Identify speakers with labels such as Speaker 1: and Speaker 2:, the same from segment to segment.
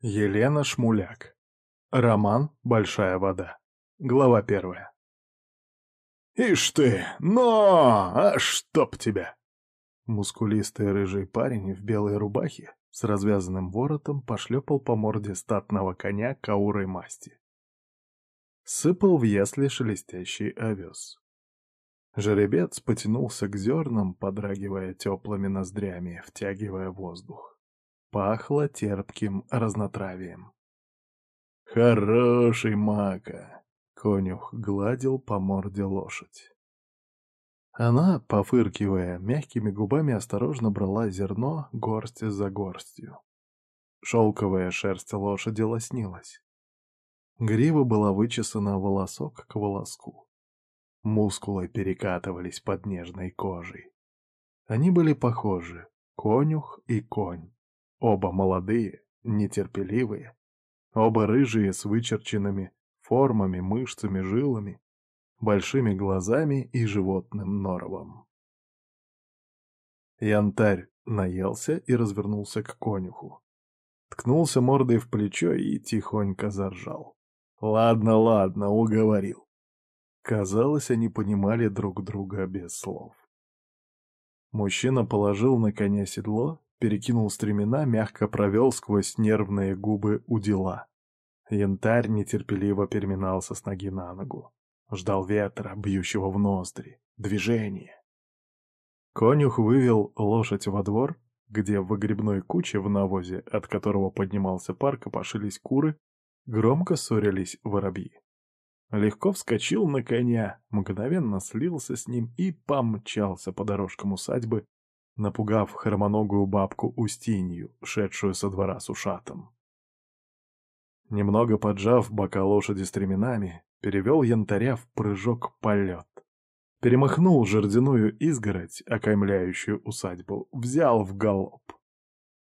Speaker 1: Елена Шмуляк. Роман «Большая вода». Глава первая. «Ишь ты! Но! А чтоб тебя!» Мускулистый рыжий парень в белой рубахе с развязанным воротом пошлепал по морде статного коня каурой масти. Сыпал в ясли шелестящий овес. Жеребец потянулся к зернам, подрагивая теплыми ноздрями, втягивая воздух. Пахло терпким разнотравием. «Хороший мака!» — конюх гладил по морде лошадь. Она, пофыркивая, мягкими губами осторожно брала зерно горсть за горстью. Шелковая шерсть лошади лоснилась. Грива была вычесана волосок к волоску. Мускулы перекатывались под нежной кожей. Они были похожи, конюх и конь. Оба молодые, нетерпеливые, оба рыжие с вычерченными формами, мышцами, жилами, большими глазами и животным норовом. Янтарь наелся и развернулся к конюху. Ткнулся мордой в плечо и тихонько заржал. «Ладно, ладно, уговорил». Казалось, они понимали друг друга без слов. Мужчина положил на коня седло перекинул стремена, мягко провел сквозь нервные губы удила. Янтарь нетерпеливо переминался с ноги на ногу. Ждал ветра, бьющего в ноздри, движения. Конюх вывел лошадь во двор, где в выгребной куче в навозе, от которого поднимался пар, копошились куры, громко ссорились воробьи. Легко вскочил на коня, мгновенно слился с ним и помчался по дорожкам усадьбы, напугав хромоногую бабку Устинью, шедшую со двора с ушатом. Немного поджав бока лошади стременами, перевел янтаря в прыжок-полет. Перемахнул жердяную изгородь, окаймляющую усадьбу, взял в галоп.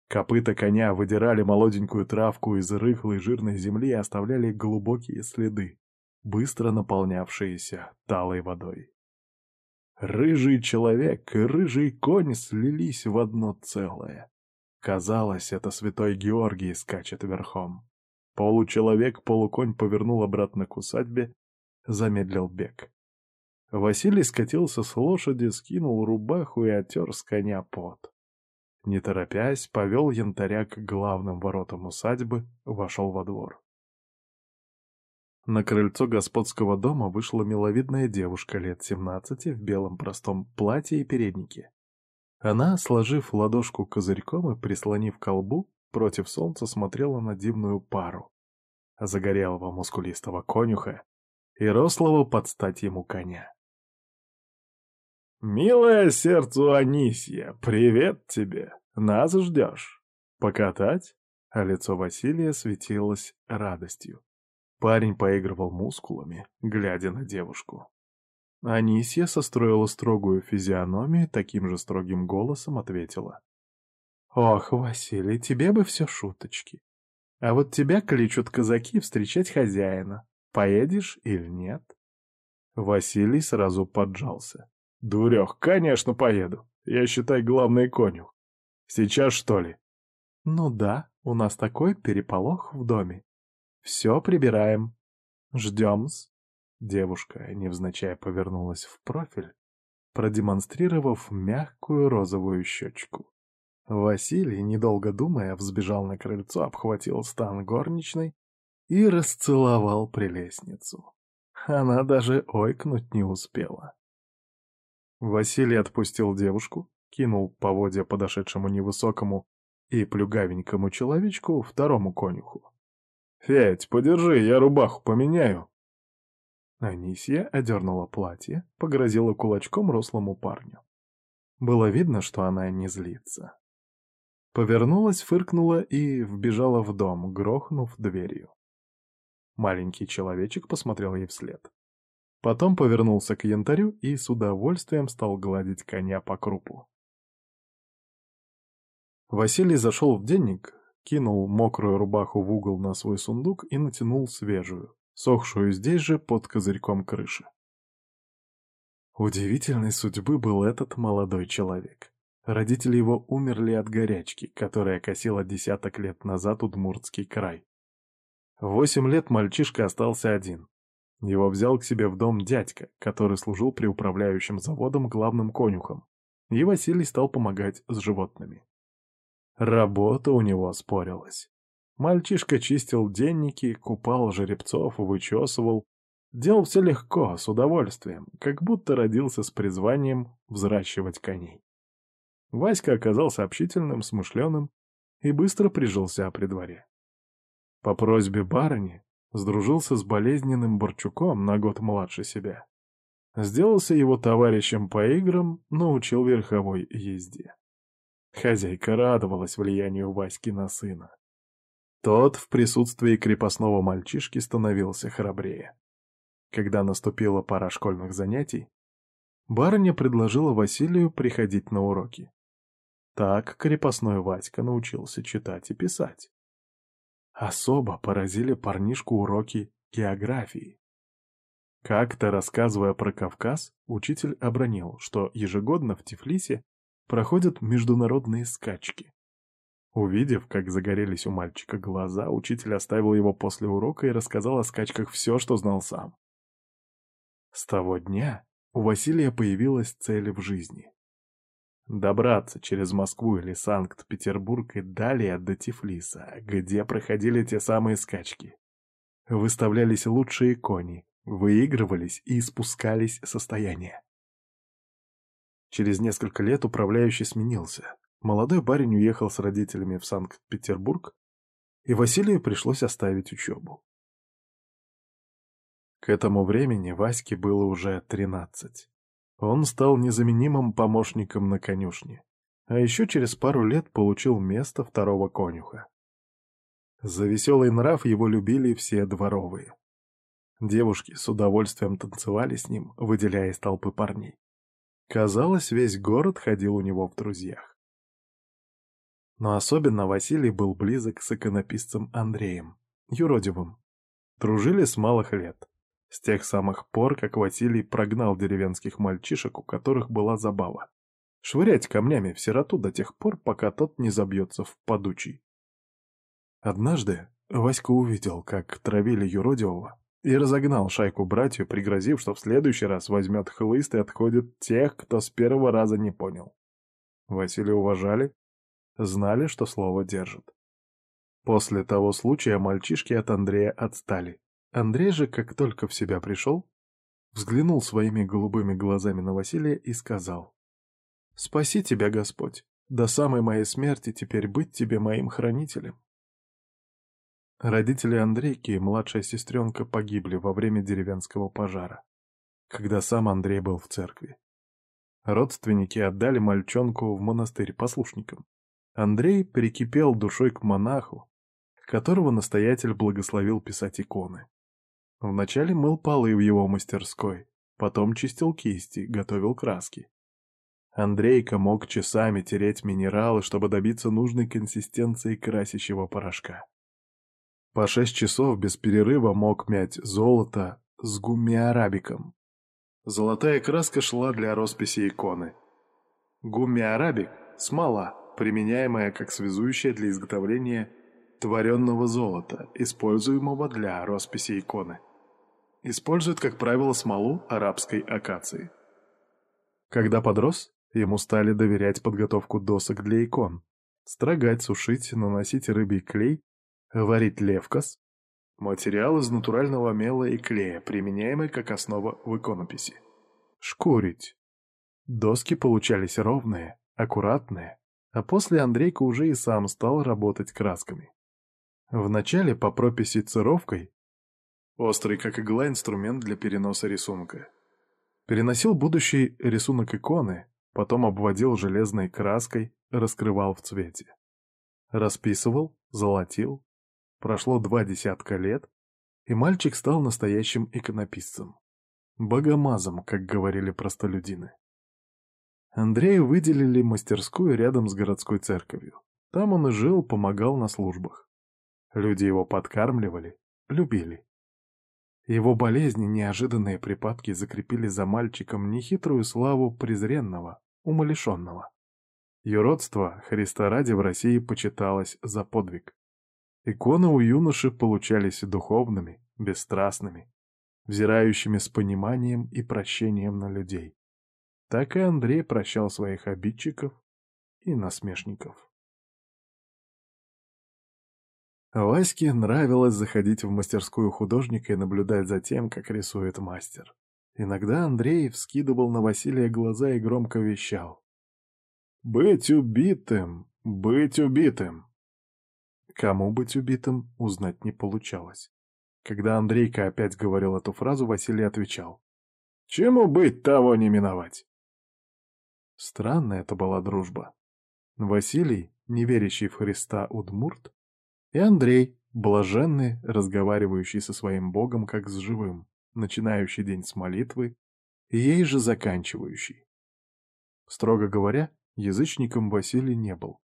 Speaker 1: Копыта коня выдирали молоденькую травку из рыхлой жирной земли и оставляли глубокие следы, быстро наполнявшиеся талой водой. Рыжий человек и рыжий конь слились в одно целое. Казалось, это святой Георгий скачет верхом. Получеловек-полуконь повернул обратно к усадьбе, замедлил бег. Василий скатился с лошади, скинул рубаху и отер с коня пот. Не торопясь, повел янтаря к главным воротам усадьбы, вошел во двор. На крыльцо господского дома вышла миловидная девушка лет семнадцати в белом простом платье и переднике. Она, сложив ладошку козырьком и прислонив колбу, против солнца смотрела на дивную пару. Загорелого мускулистого конюха и рослого под стать ему коня. «Милое сердцу Анисья, привет тебе! Нас ждешь? Покатать?» А лицо Василия светилось радостью. Парень поигрывал мускулами, глядя на девушку. Анисья состроила строгую физиономию таким же строгим голосом ответила. «Ох, Василий, тебе бы все шуточки. А вот тебя кличут казаки встречать хозяина. Поедешь или нет?» Василий сразу поджался. «Дурех, конечно, поеду. Я, считай, главный конюх. Сейчас, что ли?» «Ну да, у нас такой переполох в доме. Все прибираем. Ждем-с. Девушка невзначай повернулась в профиль, продемонстрировав мягкую розовую щечку. Василий, недолго думая, взбежал на крыльцо, обхватил стан горничной и расцеловал прелестницу. Она даже ойкнуть не успела. Василий отпустил девушку, кинул поводья подошедшему невысокому и плюгавенькому человечку второму конюху. «Федь, подержи, я рубаху поменяю». Анисия одернула платье, погрозила кулачком рослому парню. Было видно, что она не злится. Повернулась, фыркнула и вбежала в дом, грохнув дверью. Маленький человечек посмотрел ей вслед. Потом повернулся к янтарю и с удовольствием стал гладить коня по крупу. Василий зашел в денник, кинул мокрую рубаху в угол на свой сундук и натянул свежую, сохшую здесь же под козырьком крыши. Удивительной судьбы был этот молодой человек. Родители его умерли от горячки, которая косила десяток лет назад Удмуртский край. В восемь лет мальчишка остался один. Его взял к себе в дом дядька, который служил при управляющем заводом главным конюхом, и Василий стал помогать с животными. Работа у него спорилась. Мальчишка чистил денники, купал жеребцов, вычесывал. Делал все легко, с удовольствием, как будто родился с призванием взращивать коней. Васька оказался общительным, смышленым и быстро прижился при дворе. По просьбе барыни сдружился с болезненным Борчуком на год младше себя. Сделался его товарищем по играм, научил верховой езде. Хозяйка радовалась влиянию Васьки на сына. Тот в присутствии крепостного мальчишки становился храбрее. Когда наступила пора школьных занятий, барыня предложила Василию приходить на уроки. Так крепостной Васька научился читать и писать. Особо поразили парнишку уроки географии. Как-то рассказывая про Кавказ, учитель обронил, что ежегодно в Тифлисе проходят международные скачки. Увидев, как загорелись у мальчика глаза, учитель оставил его после урока и рассказал о скачках все, что знал сам. С того дня у Василия появилась цель в жизни. Добраться через Москву или Санкт-Петербург и далее до Тифлиса, где проходили те самые скачки. Выставлялись лучшие кони, выигрывались и спускались состояния. Через несколько лет управляющий сменился. Молодой парень уехал с родителями в Санкт-Петербург, и Василию пришлось оставить учебу. К этому времени Ваське было уже тринадцать. Он стал незаменимым помощником на конюшне, а еще через пару лет получил место второго конюха. За веселый нрав его любили все дворовые. Девушки с удовольствием танцевали с ним, выделяя из толпы парней. Казалось, весь город ходил у него в друзьях. Но особенно Василий был близок с иконописцем Андреем, юродивым. Дружили с малых лет. С тех самых пор, как Василий прогнал деревенских мальчишек, у которых была забава. Швырять камнями в сироту до тех пор, пока тот не забьется в подучий. Однажды Васька увидел, как травили юродивого, и разогнал шайку братью, пригрозив, что в следующий раз возьмет хлыст и отходит тех, кто с первого раза не понял. Василия уважали, знали, что слово держит. После того случая мальчишки от Андрея отстали. Андрей же, как только в себя пришел, взглянул своими голубыми глазами на Василия и сказал, «Спаси тебя, Господь, до самой моей смерти теперь быть тебе моим хранителем». Родители Андрейки и младшая сестренка погибли во время деревенского пожара, когда сам Андрей был в церкви. Родственники отдали мальчонку в монастырь послушникам. Андрей перекипел душой к монаху, которого настоятель благословил писать иконы. Вначале мыл полы в его мастерской, потом чистил кисти, готовил краски. Андрейка мог часами тереть минералы, чтобы добиться нужной консистенции красящего порошка. По шесть часов без перерыва мог мять золото с гуммиарабиком. Золотая краска шла для росписи иконы. Гуммиарабик — смола, применяемая как связующая для изготовления творенного золота, используемого для росписи иконы. Используют, как правило, смолу арабской акации. Когда подрос, ему стали доверять подготовку досок для икон. Строгать, сушить, наносить рыбий клей, варить левкос. Материал из натурального мела и клея, применяемый как основа в иконописи. Шкурить. Доски получались ровные, аккуратные, а после Андрейка уже и сам стал работать красками. Вначале по прописи цировкой, острый как игла инструмент для переноса рисунка. Переносил будущий рисунок иконы, потом обводил железной краской, раскрывал в цвете. Расписывал, золотил. Прошло два десятка лет, и мальчик стал настоящим иконописцем. Богомазом, как говорили простолюдины. Андрею выделили мастерскую рядом с городской церковью. Там он и жил, помогал на службах. Люди его подкармливали, любили. Его болезни, неожиданные припадки закрепили за мальчиком нехитрую славу презренного, умалишенного. Юродство Христа ради в России почиталось за подвиг. Иконы у юноши получались духовными, бесстрастными, взирающими с пониманием и прощением на людей. Так и Андрей прощал своих обидчиков и насмешников. Ваське нравилось заходить в мастерскую художника и наблюдать за тем, как рисует мастер. Иногда Андрей вскидывал на Василия глаза и громко вещал. «Быть убитым! Быть убитым!» Кому быть убитым, узнать не получалось. Когда Андрейка опять говорил эту фразу, Василий отвечал. «Чему быть, того не миновать!» Странная это была дружба. Василий, не верящий в Христа Удмурт, и Андрей, блаженный, разговаривающий со своим Богом как с живым, начинающий день с молитвы ей же заканчивающий. Строго говоря, язычником Василий не был,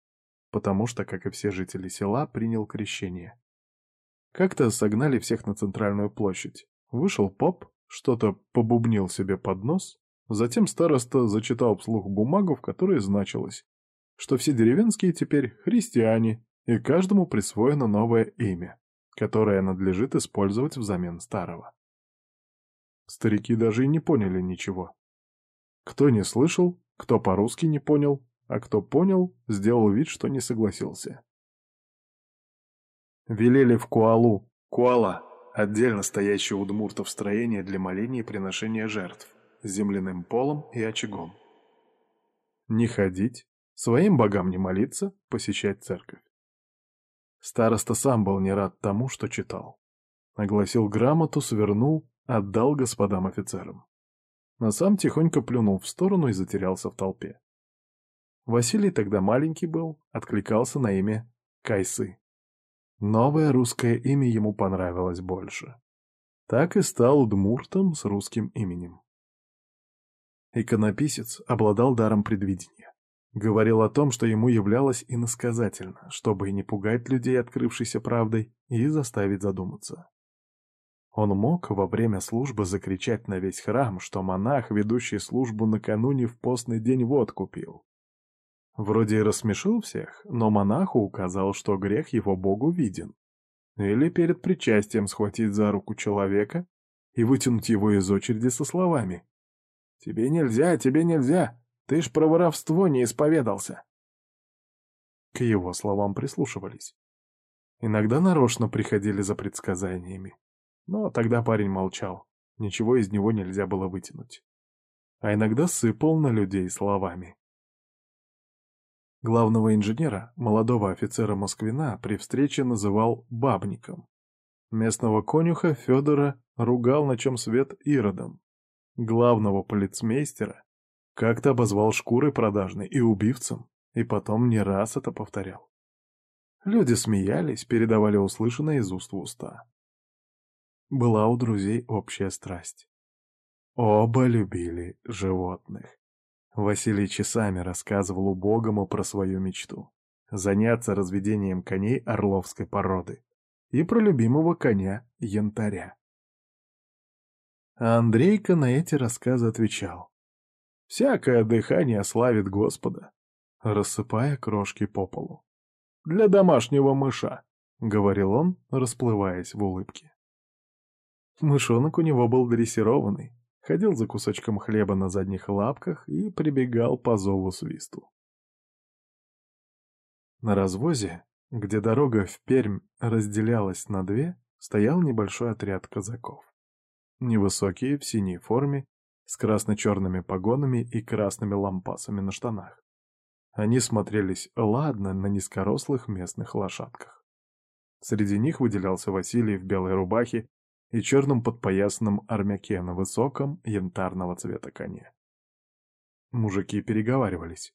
Speaker 1: потому что, как и все жители села, принял крещение. Как-то согнали всех на центральную площадь. Вышел поп, что-то побубнил себе под нос, затем староста зачитал вслух бумагу, в которой значилось, что все деревенские теперь христиане, и каждому присвоено новое имя, которое надлежит использовать взамен старого. Старики даже и не поняли ничего. Кто не слышал, кто по-русски не понял, а кто понял, сделал вид, что не согласился. Велели в Куалу. Куала — отдельно стоящее удмуртов строение для моления и приношения жертв, с земляным полом и очагом. Не ходить, своим богам не молиться, посещать церковь. Староста сам был не рад тому, что читал. Огласил грамоту, свернул, отдал господам офицерам. Но сам тихонько плюнул в сторону и затерялся в толпе. Василий тогда маленький был, откликался на имя Кайсы. Новое русское имя ему понравилось больше. Так и стал удмуртом с русским именем. Иконописец обладал даром предвидения. Говорил о том, что ему являлось иносказательно, чтобы не пугать людей открывшейся правдой и заставить задуматься. Он мог во время службы закричать на весь храм, что монах, ведущий службу накануне в постный день водку пил. Вроде и рассмешил всех, но монаху указал, что грех его богу виден. Или перед причастием схватить за руку человека и вытянуть его из очереди со словами «Тебе нельзя, тебе нельзя, ты ж про воровство не исповедался. К его словам прислушивались. Иногда нарочно приходили за предсказаниями. Но тогда парень молчал, ничего из него нельзя было вытянуть. А иногда сыпал на людей словами. Главного инженера, молодого офицера Москвина, при встрече называл бабником. Местного конюха Федора ругал, на чем свет Иродом. Главного полицмейстера как-то обозвал шкурой продажной и убивцем, и потом не раз это повторял. Люди смеялись, передавали услышанное из уст в уста. Была у друзей общая страсть. Оба любили животных. Василий часами рассказывал убогому про свою мечту — заняться разведением коней орловской породы и про любимого коня янтаря. А Андрейка на эти рассказы отвечал. Всякое дыхание славит Господа, рассыпая крошки по полу. «Для домашнего мыша», — говорил он, расплываясь в улыбке. Мышонок у него был дрессированный, ходил за кусочком хлеба на задних лапках и прибегал по зову свисту. На развозе, где дорога в Пермь разделялась на две, стоял небольшой отряд казаков. Невысокие, в синей форме, с красно-черными погонами и красными лампасами на штанах. Они смотрелись ладно на низкорослых местных лошадках. Среди них выделялся Василий в белой рубахе и черном подпоясанном армяке на высоком янтарного цвета коне. Мужики переговаривались.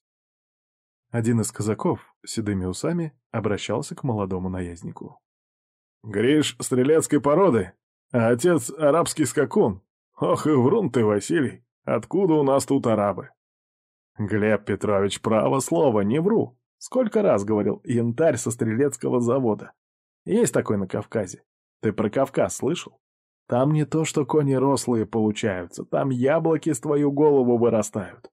Speaker 1: Один из казаков, седыми усами, обращался к молодому наезднику. «Гриш стрелецкой породы, а отец арабский скакун. Ох и врун ты, Василий, откуда у нас тут арабы? Глеб Петрович, право слово, не вру. Сколько раз говорил, янтарь со стрелецкого завода. Есть такой на Кавказе. Ты про Кавказ слышал? Там не то, что кони рослые получаются, там яблоки с твою голову вырастают.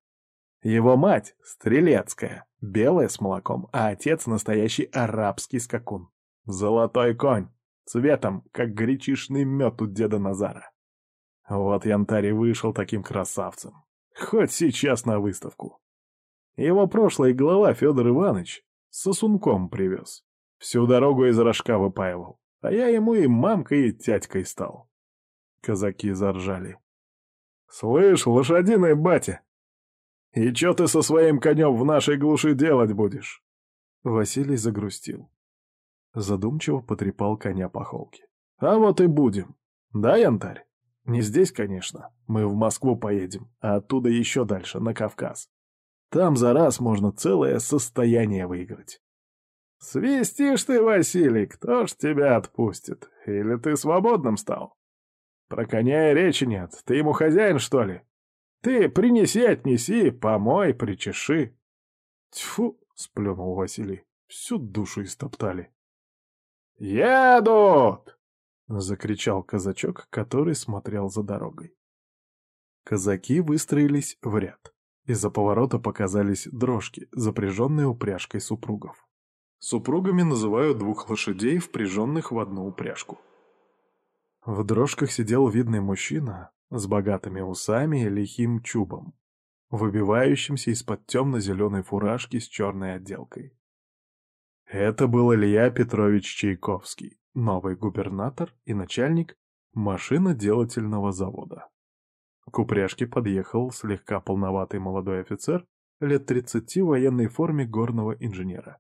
Speaker 1: Его мать — стрелецкая, белая с молоком, а отец — настоящий арабский скакун. Золотой конь, цветом, как гречишный мед у деда Назара. Вот Янтарь вышел таким красавцем. Хоть сейчас на выставку. Его прошлый глава Федор Иванович сосунком привез. Всю дорогу из рожка выпаивал, а я ему и мамкой, и тятькой стал. Казаки заржали. «Слышь, лошадиный батя, и чё ты со своим конем в нашей глуши делать будешь?» Василий загрустил. Задумчиво потрепал коня по холке. «А вот и будем. Да, Янтарь? Не здесь, конечно. Мы в Москву поедем, а оттуда еще дальше, на Кавказ. Там за раз можно целое состояние выиграть». «Свистишь ты, Василий, кто ж тебя отпустит? Или ты свободным стал?» «Про коня и речи нет. Ты ему хозяин, что ли?» Ты принеси, отнеси, помой, причеши. Тьфу, сплюнул Василий, всю душу истоптали. «Едут!» — закричал казачок, который смотрел за дорогой. Казаки выстроились в ряд. Из-за поворота показались дрожки, запряженные упряжкой супругов. Супругами называют двух лошадей, впряженных в одну упряжку. В дрожках сидел видный мужчина, с богатыми усами и лихим чубом, выбивающимся из-под темно-зеленой фуражки с черной отделкой. Это был Илья Петрович Чайковский, новый губернатор и начальник машиноделательного завода. К упряжке подъехал слегка полноватый молодой офицер лет тридцати в военной форме горного инженера,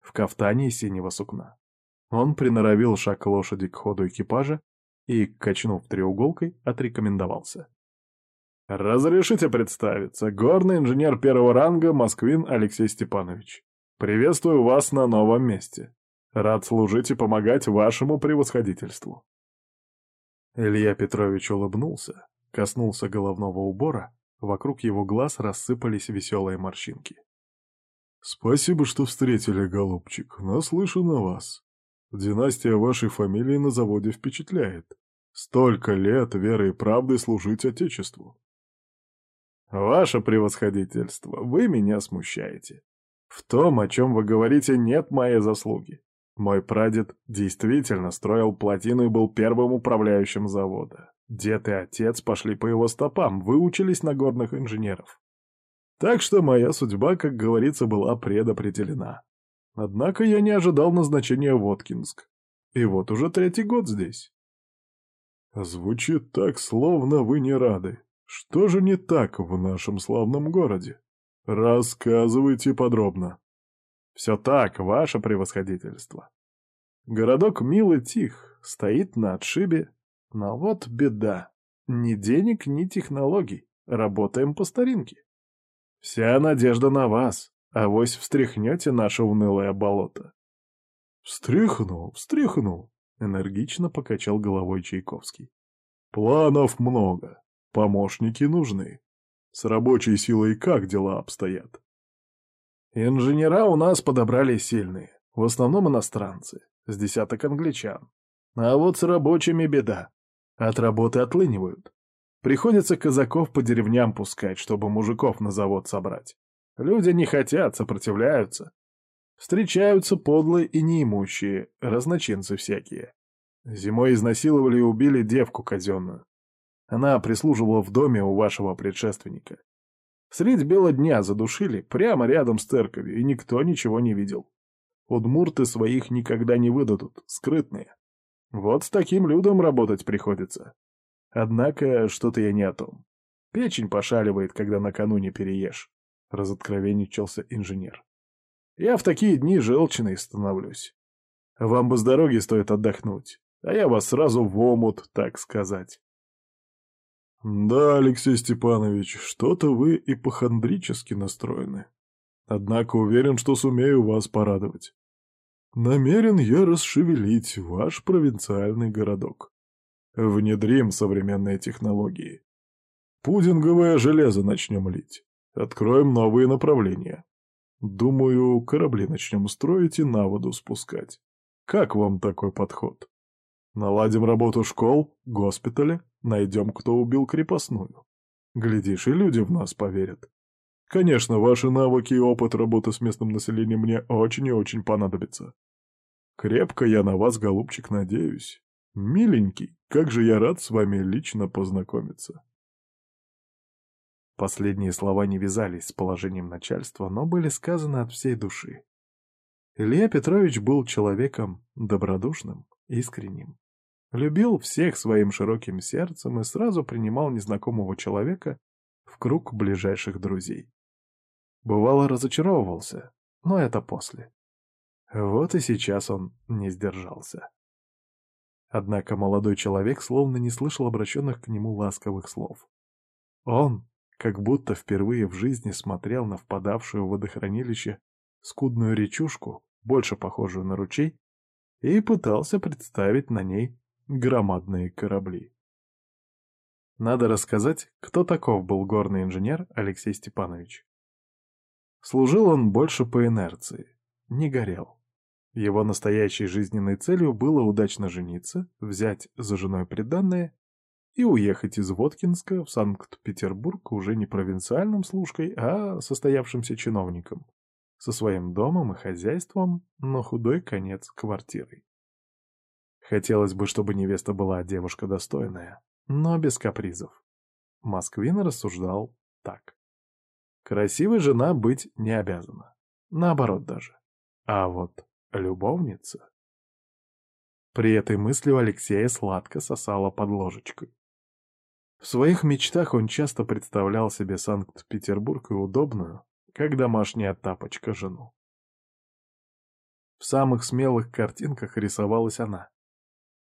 Speaker 1: в кафтане синего сукна. Он приноровил шаг лошади к ходу экипажа и, качнув треуголкой, отрекомендовался. «Разрешите представиться, горный инженер первого ранга Москвин Алексей Степанович. Приветствую вас на новом месте. Рад служить и помогать вашему превосходительству». Илья Петрович улыбнулся, коснулся головного убора, вокруг его глаз рассыпались веселые морщинки. «Спасибо, что встретили, голубчик, наслышан о вас. Династия вашей фамилии на заводе впечатляет. Столько лет верой и правдой служить Отечеству. Ваше превосходительство, вы меня смущаете. В том, о чем вы говорите, нет моей заслуги. Мой прадед действительно строил плотину и был первым управляющим завода. Дед и отец пошли по его стопам, выучились на горных инженеров. Так что моя судьба, как говорится, была предопределена. Однако я не ожидал назначения в Воткинск. И вот уже третий год здесь. Звучит так, словно вы не рады. Что же не так в нашем славном городе? Рассказывайте подробно. Все так, ваше превосходительство. Городок милый тих, стоит на отшибе. Но вот беда. Ни денег, ни технологий. Работаем по старинке. Вся надежда на вас. Авось встряхнете наше унылое болото. Встряхну, встряхну, энергично покачал головой Чайковский. Планов много, помощники нужны. С рабочей силой как дела обстоят? Инженера у нас подобрали сильные, в основном иностранцы, с десяток англичан. А вот с рабочими беда. От работы отлынивают. Приходится казаков по деревням пускать, чтобы мужиков на завод собрать. Люди не хотят, сопротивляются. Встречаются подлые и неимущие, разночинцы всякие. Зимой изнасиловали и убили девку казенную. Она прислуживала в доме у вашего предшественника. Средь бела дня задушили, прямо рядом с церковью, и никто ничего не видел. Удмурты своих никогда не выдадут, скрытные. Вот с таким людом работать приходится. Однако что-то я не о том. Печень пошаливает, когда накануне переешь разоткровенничался инженер. «Я в такие дни желчный становлюсь. Вам бы с дороги стоит отдохнуть, а я вас сразу в омут, так сказать». «Да, Алексей Степанович, что-то вы ипохондрически настроены. Однако уверен, что сумею вас порадовать. Намерен я расшевелить ваш провинциальный городок. Внедрим современные технологии. Пудинговое железо начнем лить. Откроем новые направления. Думаю, корабли начнем строить и на воду спускать. Как вам такой подход? Наладим работу школ, госпиталя, найдем, кто убил крепостную. Глядишь, и люди в нас поверят. Конечно, ваши навыки и опыт работы с местным населением мне очень и очень понадобятся. Крепко я на вас, голубчик, надеюсь. Миленький, как же я рад с вами лично познакомиться. Последние слова не вязались с положением начальства, но были сказаны от всей души. Илья Петрович был человеком добродушным, искренним. Любил всех своим широким сердцем и сразу принимал незнакомого человека в круг ближайших друзей. Бывало, разочаровывался, но это после. Вот и сейчас он не сдержался. Однако молодой человек словно не слышал обращенных к нему ласковых слов. Он, как будто впервые в жизни смотрел на впадавшую в водохранилище скудную речушку, больше похожую на ручей, и пытался представить на ней громадные корабли. Надо рассказать, кто таков был горный инженер Алексей Степанович. Служил он больше по инерции, не горел. Его настоящей жизненной целью было удачно жениться, взять за женой приданное и уехать из Воткинска в Санкт-Петербург уже не провинциальным служкой, а состоявшимся чиновником, со своим домом и хозяйством, но худой конец квартирой. Хотелось бы, чтобы невеста была девушка достойная, но без капризов. Москвин рассуждал так. Красивой жена быть не обязана. Наоборот даже. А вот любовница... При этой мысли у Алексея сладко сосала под ложечкой. В своих мечтах он часто представлял себе Санкт-Петербург и удобную, как домашняя тапочка, жену. В самых смелых картинках рисовалась она.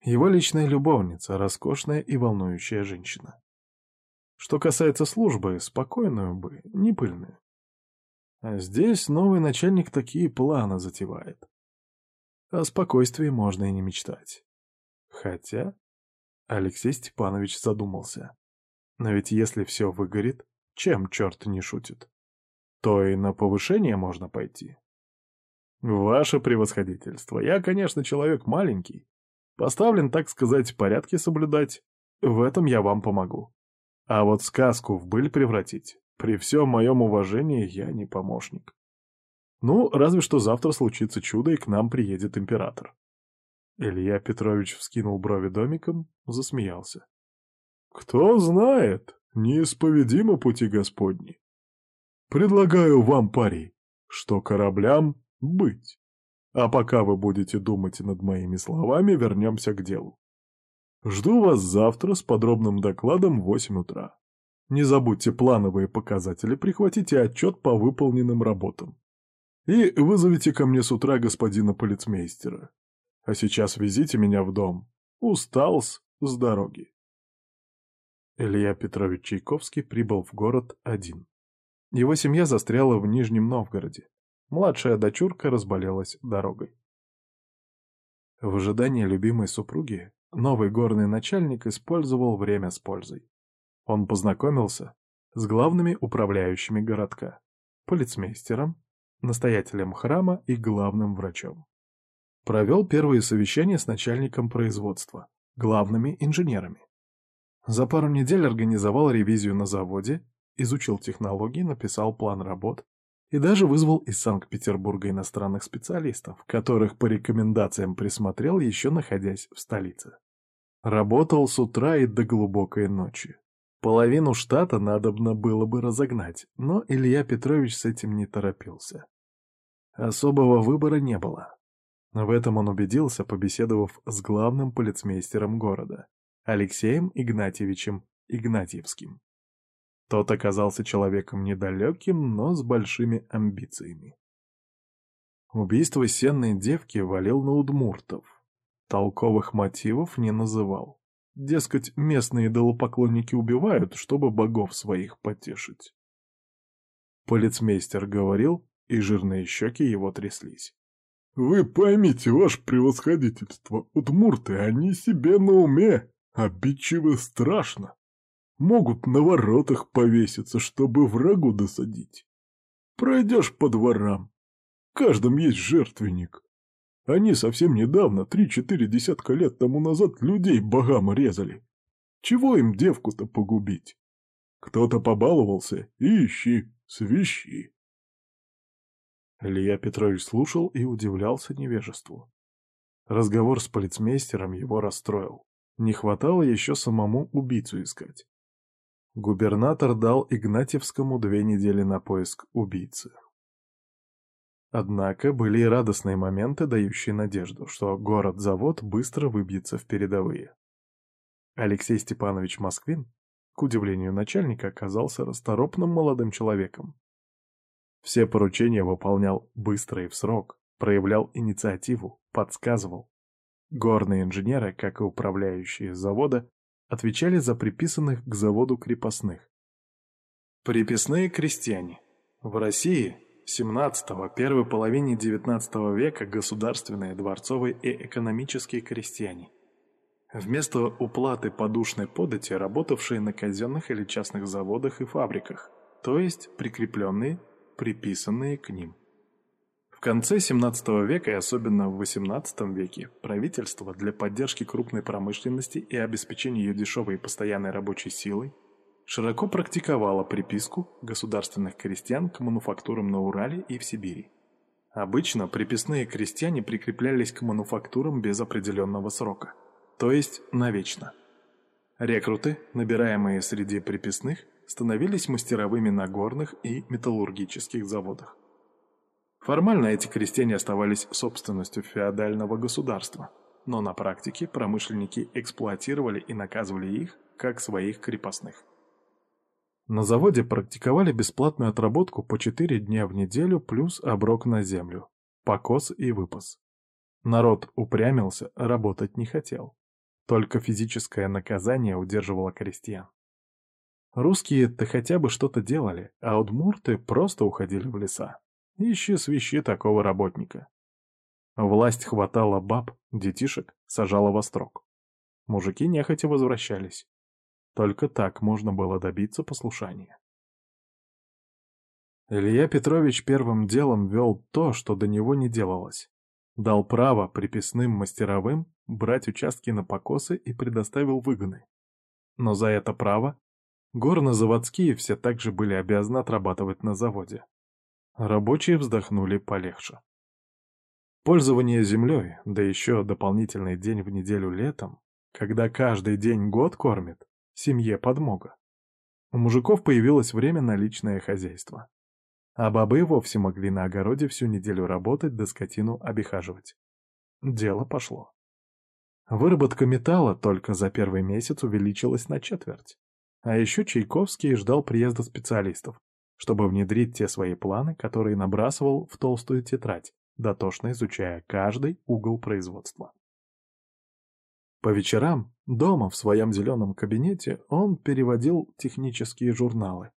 Speaker 1: Его личная любовница, роскошная и волнующая женщина. Что касается службы, спокойную бы, не пыльную. А здесь новый начальник такие планы затевает. О спокойствии можно и не мечтать. Хотя... Алексей Степанович задумался. Но ведь если все выгорит, чем черт не шутит? То и на повышение можно пойти. Ваше превосходительство, я, конечно, человек маленький, Поставлен, так сказать, порядки соблюдать. В этом я вам помогу. А вот сказку в быль превратить, при всем моем уважении, я не помощник. Ну, разве что завтра случится чудо, и к нам приедет император. Илья Петрович вскинул брови домиком, засмеялся. Кто знает, неисповедимы пути Господни. Предлагаю вам пари, что кораблям быть. А пока вы будете думать над моими словами, вернемся к делу. Жду вас завтра с подробным докладом в 8 утра. Не забудьте плановые показатели, прихватите отчет по выполненным работам. И вызовите ко мне с утра господина полицмейстера. А сейчас везите меня в дом. Устал с, с дороги. Илья Петрович Чайковский прибыл в город один. Его семья застряла в Нижнем Новгороде. Младшая дочурка разболелась дорогой. В ожидании любимой супруги новый горный начальник использовал время с пользой. Он познакомился с главными управляющими городка, полицмейстером, настоятелем храма и главным врачом. Провел первые совещания с начальником производства, главными инженерами. За пару недель организовал ревизию на заводе, изучил технологии, написал план работ, и даже вызвал из Санкт-Петербурга иностранных специалистов, которых по рекомендациям присмотрел, еще находясь в столице. Работал с утра и до глубокой ночи. Половину штата надобно было бы разогнать, но Илья Петрович с этим не торопился. Особого выбора не было. В этом он убедился, побеседовав с главным полицмейстером города, Алексеем Игнатьевичем Игнатьевским. Тот оказался человеком недалеким, но с большими амбициями. Убийство сенной девки валил на удмуртов. Толковых мотивов не называл. Дескать, местные идолопоклонники убивают, чтобы богов своих потешить. Полицмейстер говорил, и жирные щеки его тряслись. «Вы поймите, ваше превосходительство, удмурты, они себе на уме, обидчивы страшно могут на воротах повеситься, чтобы врагу досадить. Пройдешь по дворам, в каждом есть жертвенник. Они совсем недавно, три-четыре десятка лет тому назад, людей богам резали. Чего им девку-то погубить? Кто-то побаловался, ищи, свищи!» Илья Петрович слушал и удивлялся невежеству. Разговор с полицмейстером его расстроил. Не хватало еще самому убийцу искать. Губернатор дал Игнатьевскому две недели на поиск убийцы. Однако были и радостные моменты, дающие надежду, что город-завод быстро выбьется в передовые. Алексей Степанович Москвин, к удивлению начальника, оказался расторопным молодым человеком. Все поручения выполнял быстро и в срок, проявлял инициативу, подсказывал. Горные инженеры, как и управляющие завода, отвечали за приписанных к заводу крепостных. Приписные крестьяне. В России 17-го, первой половине XIX века государственные, дворцовые и экономические крестьяне. Вместо уплаты подушной подати, работавшие на казенных или частных заводах и фабриках, то есть прикрепленные, приписанные к ним. В конце XVII века и особенно в XVIII веке правительство для поддержки крупной промышленности и обеспечения ее дешевой и постоянной рабочей силой широко практиковало приписку государственных крестьян к мануфактурам на Урале и в Сибири. Обычно приписные крестьяне прикреплялись к мануфактурам без определенного срока, то есть навечно. Рекруты, набираемые среди приписных, становились мастеровыми на горных и металлургических заводах. Формально эти крестьяне оставались собственностью феодального государства, но на практике промышленники эксплуатировали и наказывали их, как своих крепостных. На заводе практиковали бесплатную отработку по 4 дня в неделю плюс оброк на землю, покос и выпас. Народ упрямился, работать не хотел. Только физическое наказание удерживало крестьян. Русские-то хотя бы что-то делали, а удмурты просто уходили в леса. Ищи свищи такого работника. Власть хватала баб, детишек, сажала во строк. Мужики нехотя возвращались. Только так можно было добиться послушания. Илья Петрович первым делом вел то, что до него не делалось. Дал право приписным мастеровым брать участки на покосы и предоставил выгоны. Но за это право горно-заводские все также были обязаны отрабатывать на заводе. Рабочие вздохнули полегче. Пользование землей, да еще дополнительный день в неделю летом, когда каждый день год кормит, семье подмога. У мужиков появилось время на личное хозяйство. А бабы вовсе могли на огороде всю неделю работать да скотину обихаживать. Дело пошло. Выработка металла только за первый месяц увеличилась на четверть. А еще Чайковский ждал приезда специалистов, чтобы внедрить те свои планы, которые набрасывал в толстую тетрадь, дотошно изучая каждый угол производства. По вечерам, дома, в своем зеленом кабинете, он переводил технические журналы,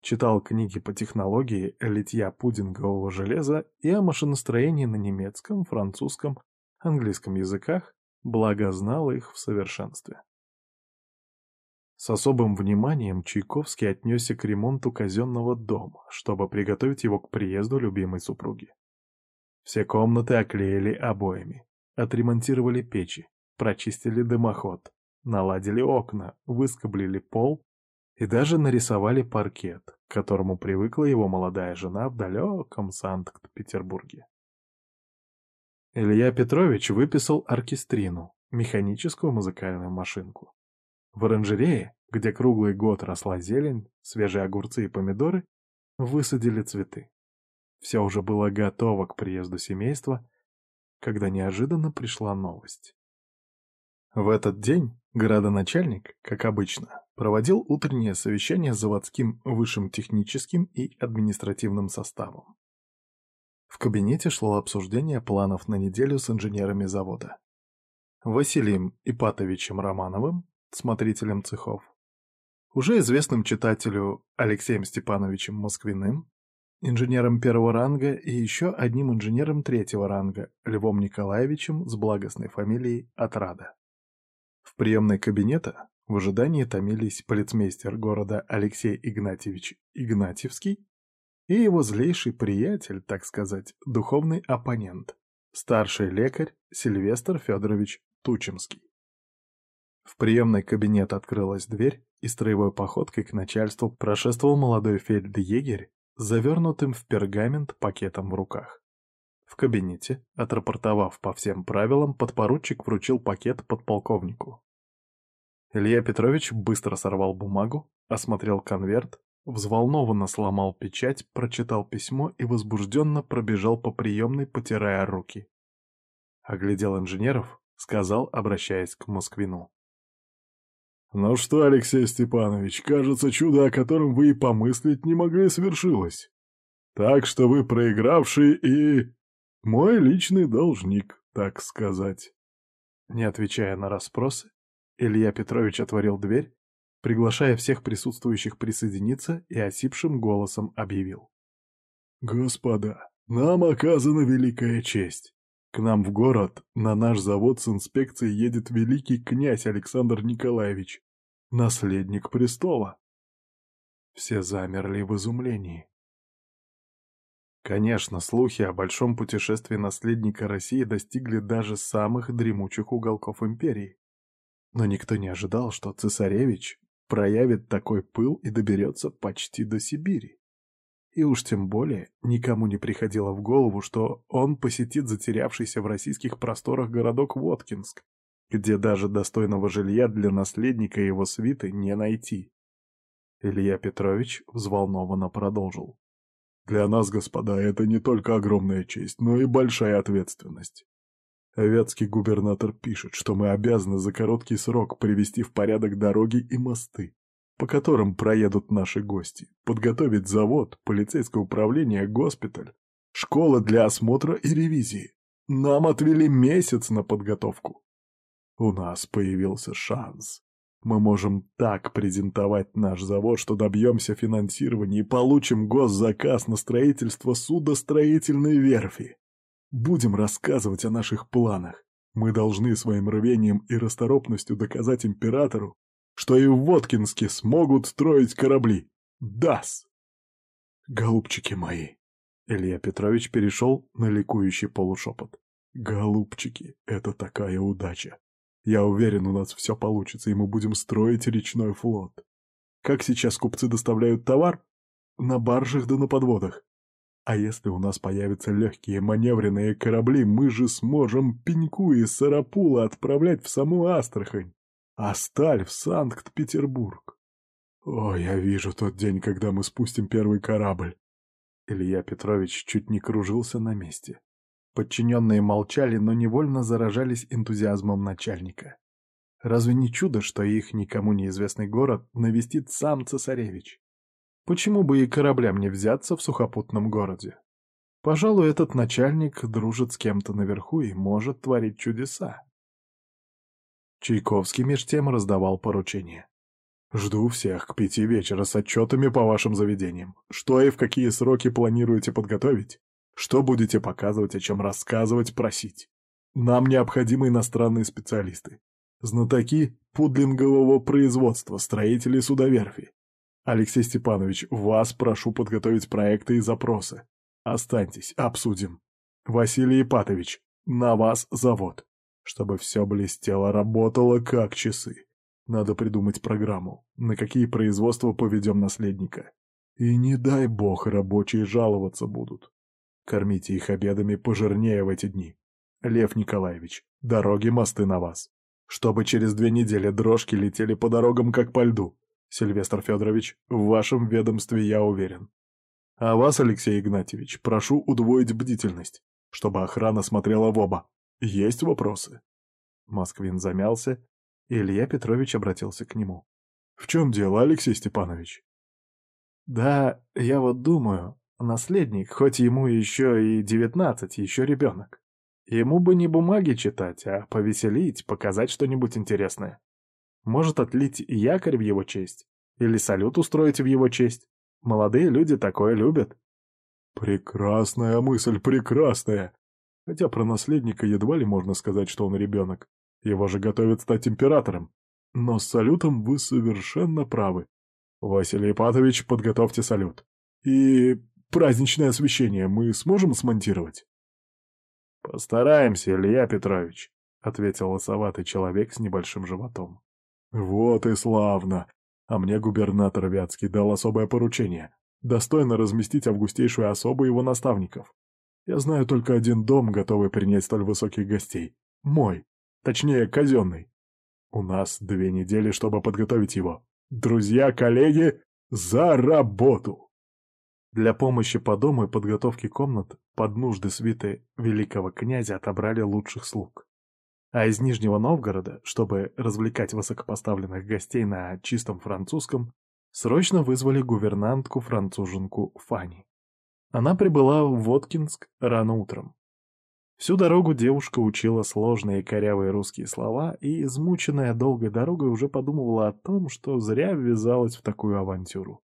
Speaker 1: читал книги по технологии литья пудингового железа и о машиностроении на немецком, французском, английском языках, благо знал их в совершенстве. С особым вниманием Чайковский отнесся к ремонту казенного дома, чтобы приготовить его к приезду любимой супруги. Все комнаты оклеили обоями, отремонтировали печи, прочистили дымоход, наладили окна, выскоблили пол и даже нарисовали паркет, к которому привыкла его молодая жена в далеком Санкт-Петербурге. Илья Петрович выписал оркестрину, механическую музыкальную машинку. В оранжерее, где круглый год росла зелень, свежие огурцы и помидоры, высадили цветы. Все уже было готово к приезду семейства, когда неожиданно пришла новость. В этот день градоначальник, как обычно, проводил утреннее совещание с заводским высшим техническим и административным составом. В кабинете шло обсуждение планов на неделю с инженерами завода. Василием Ипатовичем Романовым, смотрителем цехов, уже известным читателю Алексеем Степановичем Москвиным, инженером первого ранга и еще одним инженером третьего ранга, Львом Николаевичем с благостной фамилией Отрада. В приемной кабинета в ожидании томились полицмейстер города Алексей Игнатьевич Игнатьевский и его злейший приятель, так сказать, духовный оппонент, старший лекарь Сильвестр Федорович Тучемский. В приемный кабинет открылась дверь, и строевой походкой к начальству прошествовал молодой фельдъегерь завернутым в пергамент пакетом в руках. В кабинете, отрапортовав по всем правилам, подпоручик вручил пакет подполковнику. Илья Петрович быстро сорвал бумагу, осмотрел конверт, взволнованно сломал печать, прочитал письмо и возбужденно пробежал по приемной, потирая руки. Оглядел инженеров, сказал, обращаясь к Москвину.
Speaker 2: «Ну что, Алексей Степанович, кажется, чудо, о котором вы и помыслить не могли, свершилось. Так что вы проигравший и... мой личный должник, так сказать».
Speaker 1: Не отвечая на расспросы, Илья Петрович отворил дверь, приглашая всех присутствующих присоединиться и осипшим голосом объявил.
Speaker 2: «Господа, нам оказана великая честь. К нам в город, на наш завод с инспекцией едет великий князь Александр Николаевич, наследник престола. Все замерли в изумлении.
Speaker 1: Конечно, слухи о большом путешествии наследника России достигли даже самых дремучих уголков империи. Но никто не ожидал, что цесаревич проявит такой пыл и доберется почти до Сибири. И уж тем более никому не приходило в голову, что он посетит затерявшийся в российских просторах городок Воткинск, где даже достойного жилья для наследника его свиты не найти. Илья Петрович взволнованно продолжил.
Speaker 2: «Для нас, господа, это не только огромная честь, но и большая ответственность. Вятский губернатор пишет, что мы обязаны за короткий срок привести в порядок дороги и мосты, по которым проедут наши гости, подготовить завод, полицейское управление, госпиталь, школа для осмотра и ревизии. Нам отвели месяц на подготовку. У нас появился шанс. Мы можем так презентовать наш завод, что добьемся финансирования и получим госзаказ на строительство судостроительной верфи. Будем рассказывать о наших планах. Мы должны своим рвением и расторопностью доказать императору, что и в Воткинске смогут строить корабли. ДАС! Голубчики мои! Илья Петрович перешел на ликующий полушепот. Голубчики, это такая удача. Я уверен, у нас все получится, и мы будем строить речной флот. Как сейчас купцы доставляют товар? На баржах да на подводах. А если у нас появятся легкие маневренные корабли, мы же сможем пеньку из Сарапула отправлять в саму Астрахань, а сталь в Санкт-Петербург. О, я вижу тот день, когда мы спустим первый корабль.
Speaker 1: Илья Петрович чуть не кружился на месте. Подчиненные молчали, но невольно заражались энтузиазмом начальника. Разве не чудо, что их никому неизвестный город навестит сам цесаревич? Почему бы и кораблям не взяться в сухопутном городе? Пожалуй, этот начальник дружит с кем-то наверху и может творить чудеса. Чайковский меж тем раздавал поручения.
Speaker 2: «Жду всех к пяти вечера с отчетами по вашим заведениям. Что и в какие сроки планируете подготовить? Что будете показывать, о чем рассказывать, просить? Нам необходимы иностранные специалисты. Знатоки пудлингового производства, строители судоверфи, Алексей Степанович, вас прошу подготовить проекты и запросы. Останьтесь, обсудим. Василий Ипатович, на вас завод. Чтобы все блестело, работало как часы. Надо придумать программу, на какие производства поведем наследника. И не дай бог рабочие жаловаться будут. Кормите их обедами пожирнее в эти дни. Лев Николаевич, дороги, мосты на вас. Чтобы через две недели дрожки летели по дорогам, как по льду. Сильвестр Федорович, в вашем ведомстве я уверен. А вас, Алексей Игнатьевич, прошу удвоить бдительность, чтобы охрана смотрела в оба. Есть вопросы?»
Speaker 1: Москвин замялся, и Илья Петрович обратился к нему.
Speaker 2: «В чем дело, Алексей Степанович?»
Speaker 1: «Да, я вот думаю, наследник, хоть ему еще и девятнадцать, еще ребенок. Ему бы не бумаги читать, а повеселить, показать что-нибудь интересное. Может отлить якорь в его честь? Или салют устроить в его честь? Молодые люди такое любят.
Speaker 2: Прекрасная мысль, прекрасная. Хотя про наследника едва ли можно сказать, что он ребенок. Его же готовят стать императором. Но с салютом вы совершенно правы. Василий Ипатович, подготовьте салют. И праздничное освещение мы сможем смонтировать?
Speaker 1: Постараемся, Илья Петрович, — ответил лосоватый человек с небольшим животом.
Speaker 2: Вот и славно. А мне губернатор Вятский дал особое поручение достойно разместить августейшую особу его наставников. Я знаю только один дом, готовый принять столь высоких гостей. Мой. Точнее, казенный. У нас две недели, чтобы подготовить его. Друзья, коллеги, за работу! Для помощи по дому и подготовки комнат под нужды свиты великого князя отобрали лучших слуг. А из Нижнего Новгорода, чтобы развлекать высокопоставленных гостей на чистом французском, срочно вызвали гувернантку-француженку Фани. Она прибыла в Воткинск рано утром. Всю дорогу девушка учила сложные корявые русские слова и, измученная долгой дорогой, уже подумывала о том, что зря ввязалась в такую авантюру.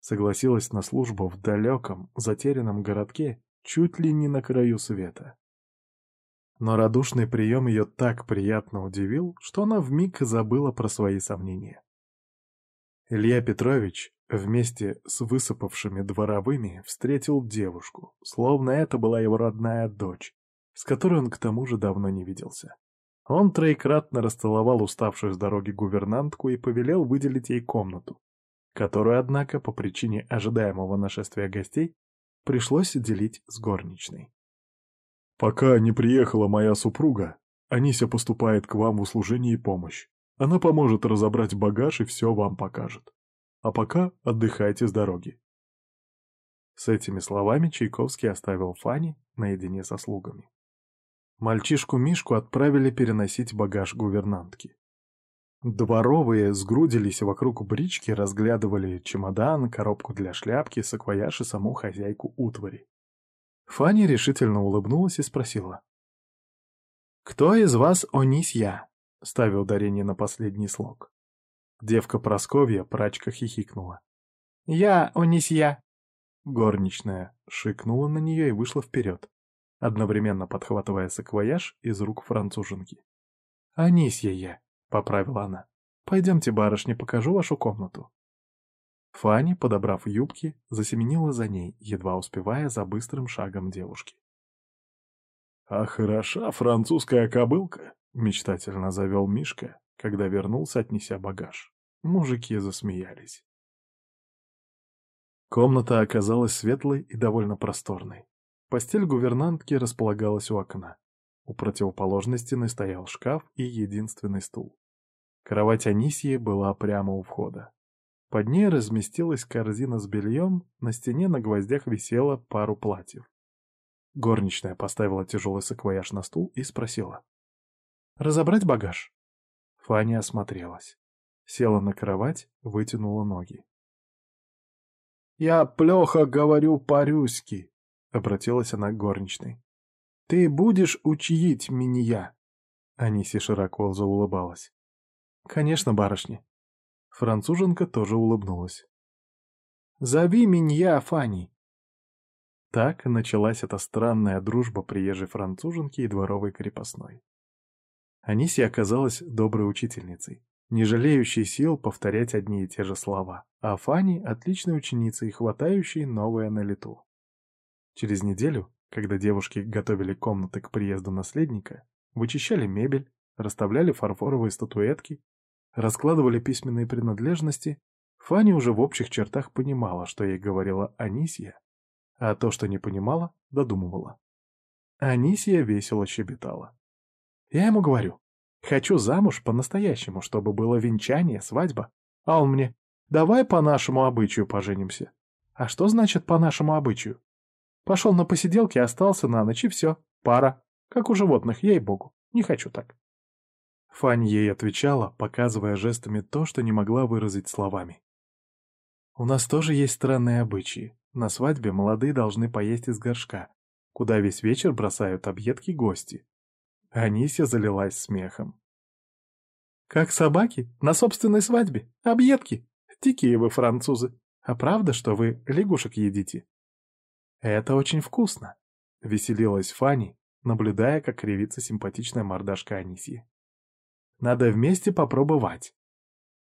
Speaker 2: Согласилась на службу в далеком, затерянном городке, чуть ли не на краю света. Но радушный прием ее так приятно удивил, что она вмиг забыла про свои сомнения. Илья Петрович вместе с высыпавшими дворовыми встретил девушку, словно это была его родная дочь, с которой он к тому же давно не виделся. Он троекратно расцеловал уставшую с дороги гувернантку и повелел выделить ей комнату, которую, однако, по причине ожидаемого нашествия гостей, пришлось делить с горничной. «Пока не приехала моя супруга, Анися поступает к вам в услужение и помощь. Она поможет разобрать багаж и все вам покажет. А пока отдыхайте с дороги». С этими словами Чайковский оставил Фани наедине со слугами. Мальчишку Мишку отправили переносить багаж гувернантки. Дворовые сгрудились вокруг брички, разглядывали чемодан, коробку для шляпки, саквояж и саму хозяйку утвари. Фанни решительно улыбнулась и спросила. «Кто из вас Онисья?» — ставил ударение на последний слог. Девка Просковья, прачка, хихикнула. «Я Онисья!» Горничная шикнула на нее и вышла вперед, одновременно подхватывая саквояж из рук француженки. «Анисья я!» — поправила она. «Пойдемте, барышня, покажу вашу комнату». Фанни, подобрав юбки, засеменила за ней, едва успевая за быстрым шагом девушки. «А хороша французская кобылка!» — мечтательно завел Мишка, когда вернулся, отнеся багаж. Мужики засмеялись. Комната оказалась светлой и довольно просторной. Постель гувернантки располагалась у окна. У противоположной стены стоял шкаф и единственный стул. Кровать Анисьи была прямо у входа. Под ней разместилась корзина с бельем, на стене на гвоздях висела пару платьев. Горничная поставила тяжелый саквояж на стул и спросила. «Разобрать багаж?» Фаня осмотрелась. Села на кровать, вытянула ноги. «Я плохо говорю по-русски», — обратилась она к горничной. «Ты будешь учить меня?» Аниси широко заулыбалась. «Конечно, барышня». Француженка тоже улыбнулась. «Зови меня Фанни!» Так началась эта странная дружба приезжей француженки и дворовой крепостной. Анисия оказалась доброй учительницей, не жалеющей сил повторять одни и те же слова, а Фанни — отличной ученицей, хватающей новое на лету. Через неделю когда девушки готовили комнаты к приезду наследника, вычищали мебель, расставляли фарфоровые статуэтки, раскладывали письменные принадлежности, Фанни уже в общих чертах понимала, что ей говорила Анисия, а то, что не понимала, додумывала. Анисия весело щебетала. Я ему говорю, хочу замуж по-настоящему, чтобы было венчание, свадьба. А он мне, давай по нашему обычаю поженимся. А что значит по нашему обычаю? Пошел на посиделки, остался на ночь, и все. Пара. Как у животных, ей-богу. Не хочу так. Фань ей отвечала, показывая жестами то, что не могла выразить словами. У нас тоже есть странные обычаи. На свадьбе молодые должны поесть из горшка, куда весь вечер бросают объедки гости. Анися залилась смехом. «Как собаки? На собственной свадьбе? Объедки? Дикие вы французы. А правда, что вы лягушек едите?» «Это очень вкусно», — веселилась Фанни, наблюдая, как кривится симпатичная мордашка Анисии. «Надо вместе попробовать».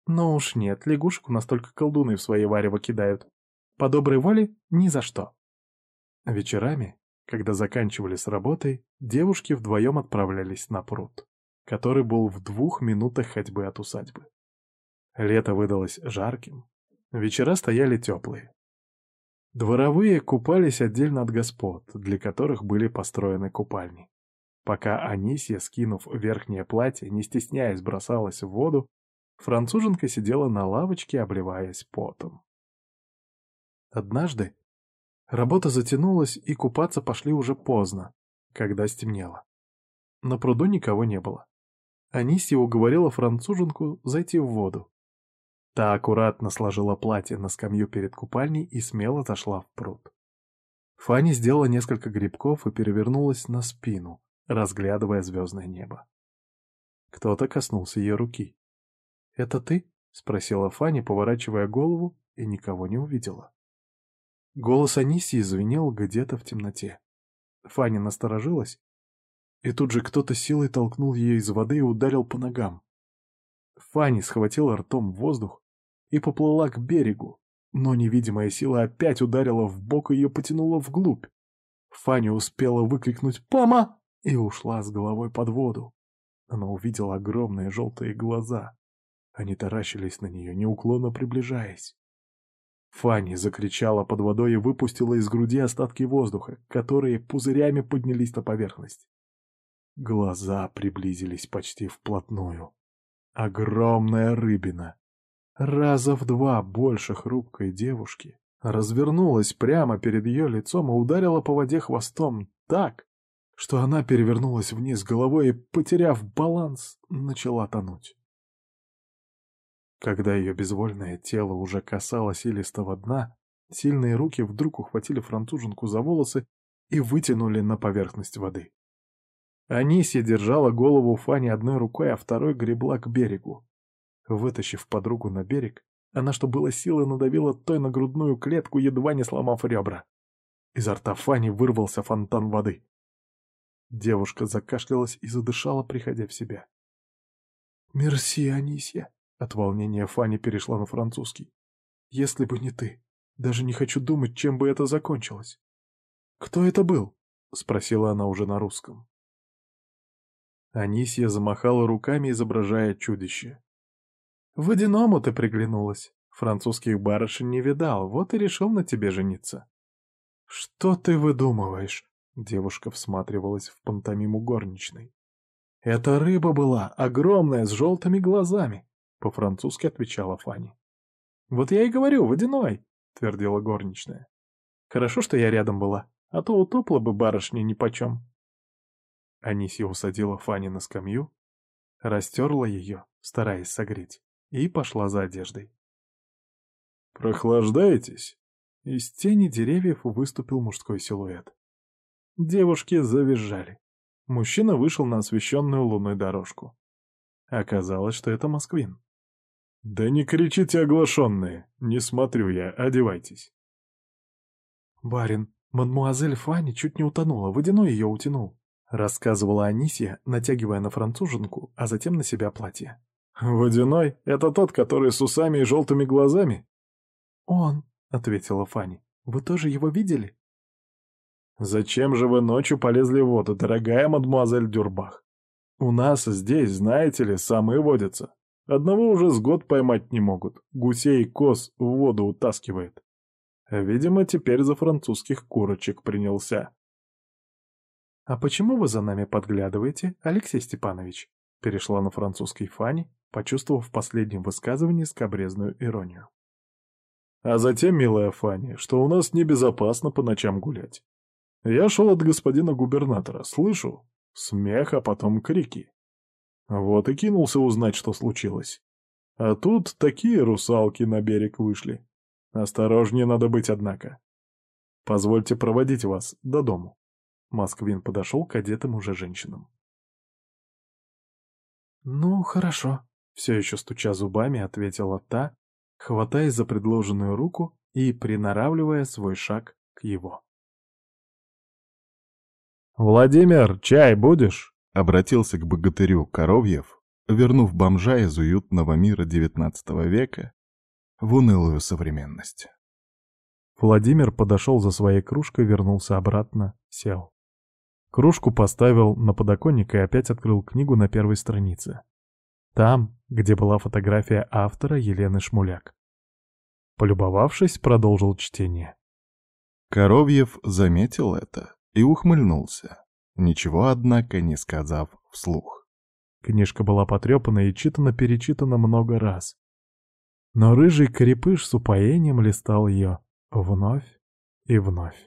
Speaker 2: «Ну уж нет, лягушку настолько колдуны в свои варево кидают. По доброй воле ни за что». Вечерами, когда заканчивали с работой, девушки вдвоем отправлялись на пруд, который был в двух минутах ходьбы от усадьбы. Лето выдалось жарким, вечера стояли теплые.
Speaker 1: Дворовые купались отдельно от господ, для которых были построены купальни. Пока Анисия, скинув верхнее платье, не стесняясь бросалась в воду, француженка сидела на лавочке, обливаясь потом. Однажды работа затянулась, и купаться пошли уже поздно, когда стемнело. На пруду никого не было. Анисия уговорила француженку зайти в воду. Та аккуратно сложила платье на скамью перед купальней и смело зашла в пруд. Фанни сделала несколько грибков и перевернулась на спину, разглядывая звездное небо. Кто-то коснулся ее руки. «Это ты?» — спросила Фанни, поворачивая голову, и никого не увидела. Голос Анисии звенел где-то в темноте. Фанни насторожилась, и тут же кто-то силой толкнул ее из воды и ударил по ногам. Фанни схватила ртом воздух и поплыла к берегу, но невидимая сила опять ударила в бок и ее потянула вглубь. Фанни успела выкрикнуть «Пома!» и ушла с головой под воду. Она увидела огромные желтые глаза. Они таращились на нее, неуклонно приближаясь. Фанни закричала под водой и выпустила из груди остатки воздуха, которые пузырями поднялись на поверхность. Глаза приблизились почти вплотную. Огромная рыбина, раза в два больше хрупкой девушки, развернулась прямо перед ее лицом и ударила по воде хвостом так, что она перевернулась вниз головой и, потеряв баланс, начала тонуть. Когда ее безвольное тело уже касалось илистого дна, сильные руки вдруг ухватили француженку за волосы и вытянули на поверхность воды. Анисия держала голову Фани одной рукой, а второй гребла к берегу. Вытащив подругу на берег, она, что было силы, надавила той на грудную клетку, едва не сломав ребра. Изо рта Фани вырвался фонтан воды. Девушка закашлялась и задышала, приходя в себя. «Мерси, Анисия!» От волнения Фани перешла на французский. «Если бы не ты, даже не хочу думать, чем бы это закончилось». «Кто это был?» — спросила она уже на русском. Анисия замахала руками, изображая чудище. «Водяному ты приглянулась. Французских барышень не видал, вот и решил на тебе жениться». «Что ты выдумываешь?» — девушка всматривалась в пантомиму горничной. «Это рыба была, огромная, с желтыми глазами», — по-французски отвечала Фанни. «Вот я и говорю, водяной», — твердила горничная. «Хорошо, что я рядом была, а то утопла бы барышня нипочем». Анисия усадила Фанни на скамью, растерла ее, стараясь согреть, и пошла за одеждой. «Прохлаждаетесь?» Из тени деревьев выступил мужской силуэт. Девушки завизжали. Мужчина вышел на освещенную лунной дорожку. Оказалось, что это Москвин. «Да не кричите, оглашенные! Не смотрю я, одевайтесь!» «Барин, мадмуазель Фанни чуть не утонула, водяной ее утянул. Рассказывала Анисия, натягивая на француженку, а затем на себя платье. «Водяной? Это тот, который с усами и желтыми глазами?» «Он», — ответила Фанни. «Вы тоже его видели?» «Зачем же вы ночью полезли в воду, дорогая мадемуазель Дюрбах? У нас здесь, знаете ли, самые водятся. Одного уже с год поймать не могут, гусей коз в воду утаскивает. Видимо, теперь за французских курочек принялся». «А почему вы за нами подглядываете, Алексей Степанович?» Перешла на французский Фанни, почувствовав в последнем высказывании скобрезную иронию. «А затем, милая Фанни, что у нас небезопасно по ночам гулять. Я шел от господина губернатора, слышу смех, а потом крики. Вот и кинулся узнать, что случилось. А тут такие русалки на берег вышли. Осторожнее надо быть, однако. Позвольте проводить вас до дому». Москвин подошел к одетым уже женщинам. «Ну, хорошо», — все еще стуча зубами, ответила та, хватаясь за предложенную руку и приноравливая свой шаг к его.
Speaker 2: «Владимир, чай будешь?» — обратился к богатырю Коровьев, вернув бомжа из уютного мира XIX века в унылую современность.
Speaker 1: Владимир подошел за своей кружкой, вернулся обратно, сел. Кружку поставил на подоконник и опять открыл книгу на первой странице. Там, где была фотография автора Елены Шмуляк. Полюбовавшись, продолжил чтение.
Speaker 2: Коровьев заметил это и ухмыльнулся, ничего, однако, не сказав вслух.
Speaker 1: Книжка была потрепана и читана-перечитана много раз. Но рыжий крепыш с упоением листал ее вновь и вновь.